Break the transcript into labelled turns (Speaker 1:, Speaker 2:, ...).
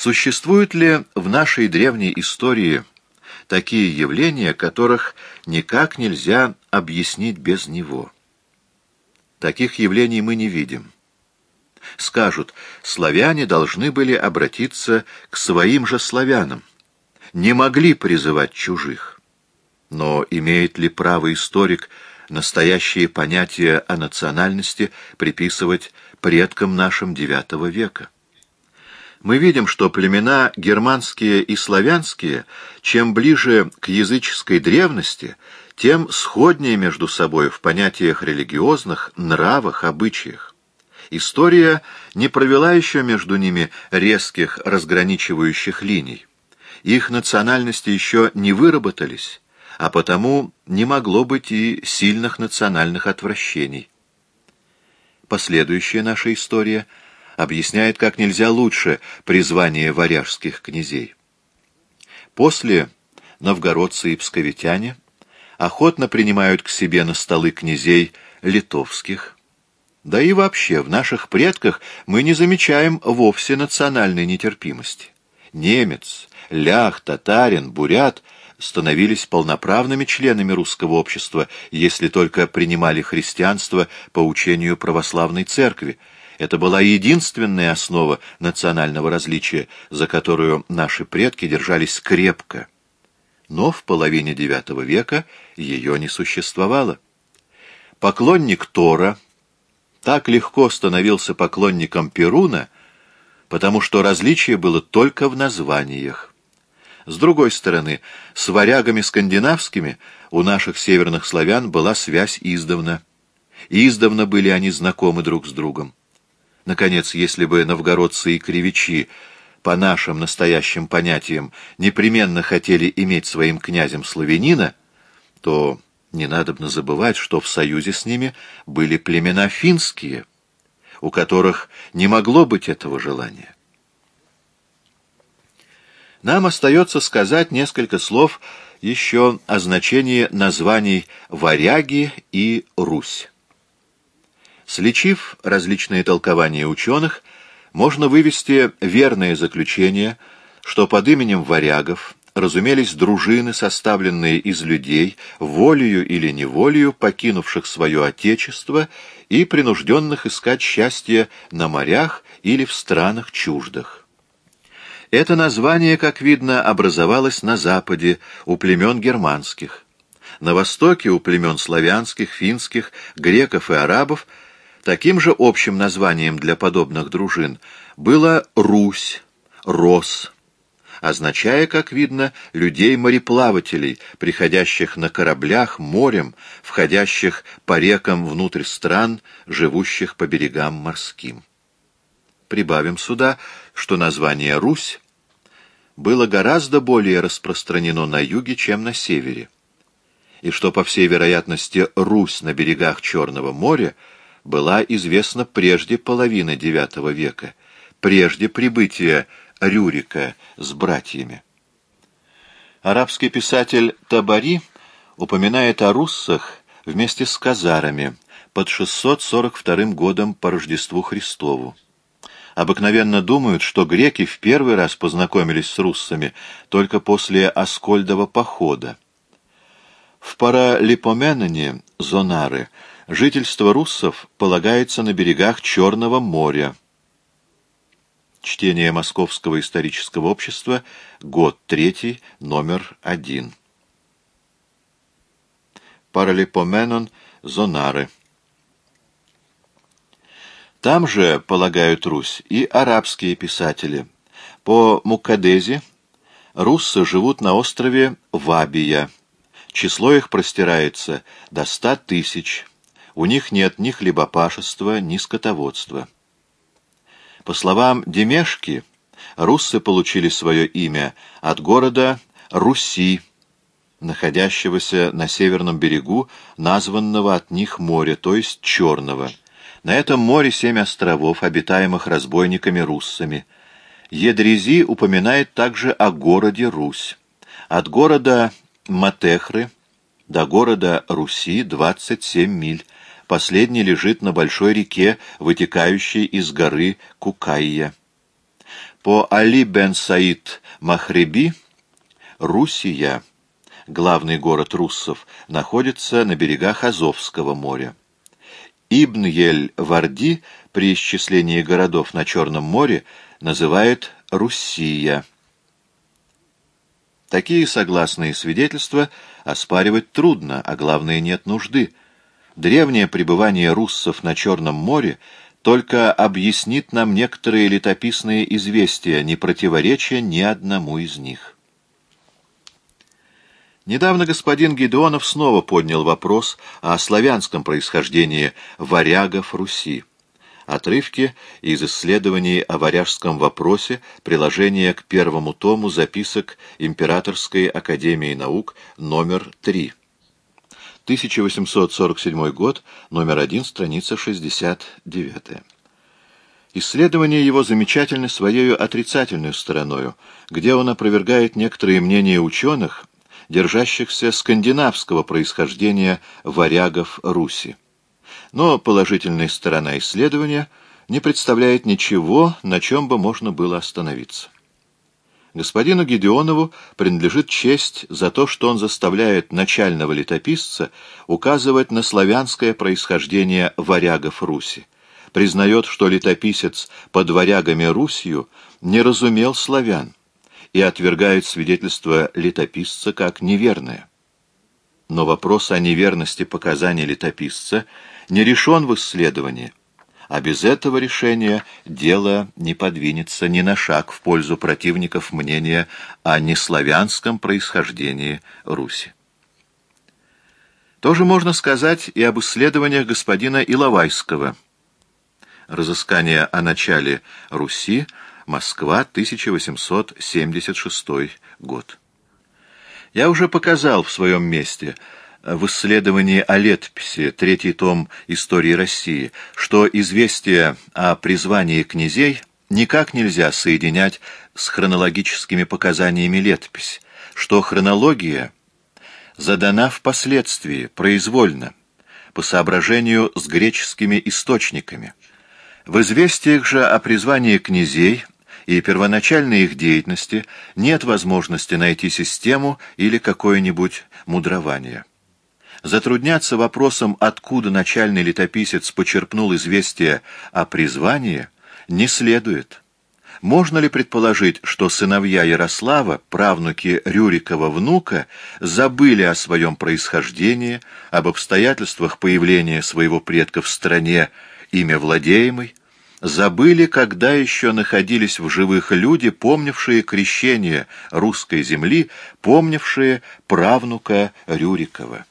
Speaker 1: Существуют ли в нашей древней истории такие явления, которых никак нельзя объяснить без него? Таких явлений мы не видим. Скажут, славяне должны были обратиться к своим же славянам, не могли призывать чужих. Но имеет ли право историк настоящие понятия о национальности приписывать предкам нашим IX века? Мы видим, что племена германские и славянские, чем ближе к языческой древности, тем сходнее между собой в понятиях религиозных, нравах, обычаях. История не провела еще между ними резких разграничивающих линий. Их национальности еще не выработались, а потому не могло быть и сильных национальных отвращений. Последующая наша история объясняет как нельзя лучше призвание варяжских князей. После новгородцы и псковитяне охотно принимают к себе на столы князей литовских, да и вообще, в наших предках мы не замечаем вовсе национальной нетерпимости. Немец, лях, татарин, бурят становились полноправными членами русского общества, если только принимали христианство по учению православной церкви. Это была единственная основа национального различия, за которую наши предки держались крепко. Но в половине IX века ее не существовало. Поклонник Тора — так легко становился поклонником Перуна, потому что различие было только в названиях. С другой стороны, с варягами скандинавскими у наших северных славян была связь издавна. Издавна были они знакомы друг с другом. Наконец, если бы новгородцы и кривичи по нашим настоящим понятиям непременно хотели иметь своим князем славянина, то не надо бы забывать, что в союзе с ними были племена финские, у которых не могло быть этого желания. Нам остается сказать несколько слов еще о значении названий «Варяги» и «Русь». Сличив различные толкования ученых, можно вывести верное заключение, что под именем варягов разумелись дружины, составленные из людей, волею или неволею покинувших свое отечество и принужденных искать счастье на морях или в странах чуждых. Это название, как видно, образовалось на западе у племен германских. На востоке у племен славянских, финских, греков и арабов таким же общим названием для подобных дружин было Русь, Рос, означая, как видно, людей-мореплавателей, приходящих на кораблях морем, входящих по рекам внутрь стран, живущих по берегам морским. Прибавим сюда, что название «Русь» было гораздо более распространено на юге, чем на севере, и что, по всей вероятности, Русь на берегах Черного моря была известна прежде половины IX века, прежде прибытия Рюрика с братьями. Арабский писатель Табари упоминает о руссах вместе с казарами под 642 годом по Рождеству Христову. Обыкновенно думают, что греки в первый раз познакомились с руссами только после Аскольдова похода. В Паралипоменоне, Зонары, жительство руссов полагается на берегах Черного моря, Чтение Московского исторического общества, год 3, номер 1. Паралипоменон Зонары. Там же, полагают Русь, и арабские писатели. По Мукадези руссы живут на острове Вабия. Число их простирается до ста тысяч. У них нет ни хлебопашества, ни скотоводства. По словам Демешки, руссы получили свое имя от города Руси, находящегося на северном берегу, названного от них моря, то есть Черного. На этом море семь островов, обитаемых разбойниками-руссами. Едрези упоминает также о городе Русь. От города Матехры до города Руси 27 миль, Последний лежит на большой реке, вытекающей из горы Кукайя. По Али бен Саид Махреби Русия, главный город руссов, находится на берегах Азовского моря. Ибн Ель-Варди при исчислении городов на Черном море называет Руссия. Такие согласные свидетельства оспаривать трудно, а главное нет нужды. Древнее пребывание руссов на Черном море только объяснит нам некоторые летописные известия, не противоречия ни одному из них. Недавно господин Гедеонов снова поднял вопрос о славянском происхождении варягов Руси. Отрывки из исследований о варяжском вопросе, приложение к первому тому записок Императорской академии наук номер 3. 1847 год, номер 1, страница 69. Исследование его замечательно своей отрицательной стороною, где он опровергает некоторые мнения ученых, держащихся скандинавского происхождения варягов Руси. Но положительная сторона исследования не представляет ничего, на чем бы можно было остановиться. Господину Гедеонову принадлежит честь за то, что он заставляет начального летописца указывать на славянское происхождение варягов Руси, признает, что летописец под варягами Русью не разумел славян и отвергает свидетельство летописца как неверное. Но вопрос о неверности показаний летописца не решен в исследовании, а без этого решения дело не подвинется ни на шаг в пользу противников мнения о неславянском происхождении Руси. Тоже можно сказать и об исследованиях господина Иловайского. Разыскание о начале Руси, Москва, 1876 год. Я уже показал в своем месте – в исследовании о летописи, третий том истории России, что известие о призвании князей никак нельзя соединять с хронологическими показаниями летопись, что хронология задана впоследствии, произвольно, по соображению с греческими источниками. В известиях же о призвании князей и первоначальной их деятельности нет возможности найти систему или какое-нибудь мудрование. Затрудняться вопросом, откуда начальный летописец почерпнул известие о призвании, не следует. Можно ли предположить, что сыновья Ярослава, правнуки Рюрикова внука, забыли о своем происхождении, об обстоятельствах появления своего предка в стране, имя владеемой, забыли, когда еще находились в живых люди, помнившие крещение русской земли, помнившие правнука Рюрикова?